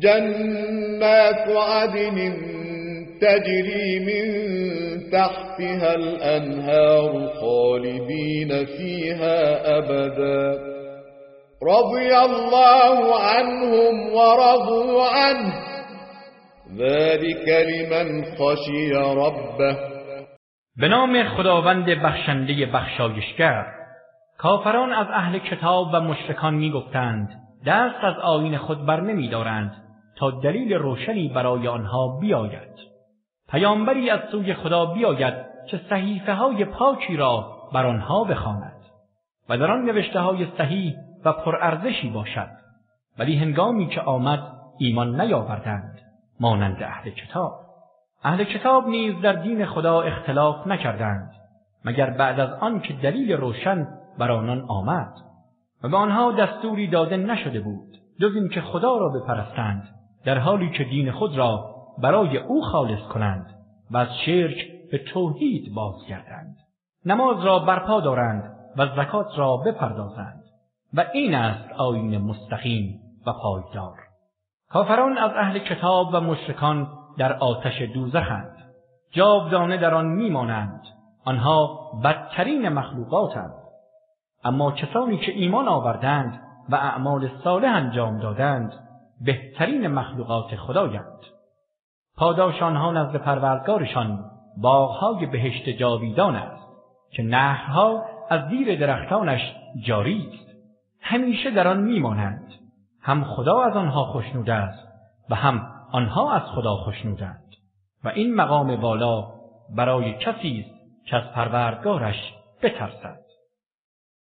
جنات عدن تجري من تحتها الأنهار خالدين فيها أبدا. رضي الله عنهم ورضوا عنه. ذلك لمن خشي ربه. به نام خداوند بخشنده بخشایشگر. کافران از اهل کتاب و مشرکان می‌گفتند دست از آین خود بر نمی دارند تا دلیل روشنی برای آنها بیاید. پیامبری از سوی خدا بیاید که صحیفه های پاکی را بر آنها بخواند و در آن نوشته های صحیح و پرارزشی باشد. ولی هنگامی که آمد ایمان نیاوردند مانند اهل کتاب. اهل کتاب نیز در دین خدا اختلاف نکردند مگر بعد از آن که دلیل روشن بر آنان آمد. و به آنها دستوری داده نشده بود جز اینکه خدا را بپرستند در حالی که دین خود را برای او خالص کنند و از شرک به توحید بازگردند. نماز را برپا دارند و زکات را بپردازند و این است آیین مستقیم و پایدار. کافران از اهل کتاب و مشرکان در آتش دوزخند. جاودانه در آن میمانند. آنها بدترین مخلوقاتند. اما کسانی که ایمان آوردند و اعمال صالح انجام دادند بهترین مخلوقات خدایند. پاداش آنها نزد پروردگارشان باغهای بهشت جاویدان است که نهرها از دیر درختانش جاری است. همیشه در آن میمانند. هم خدا از آنها خوشنود است و هم آنها از خدا خوشنودند و این مقام بالا برای کسی است که از پروردگارش بترسد.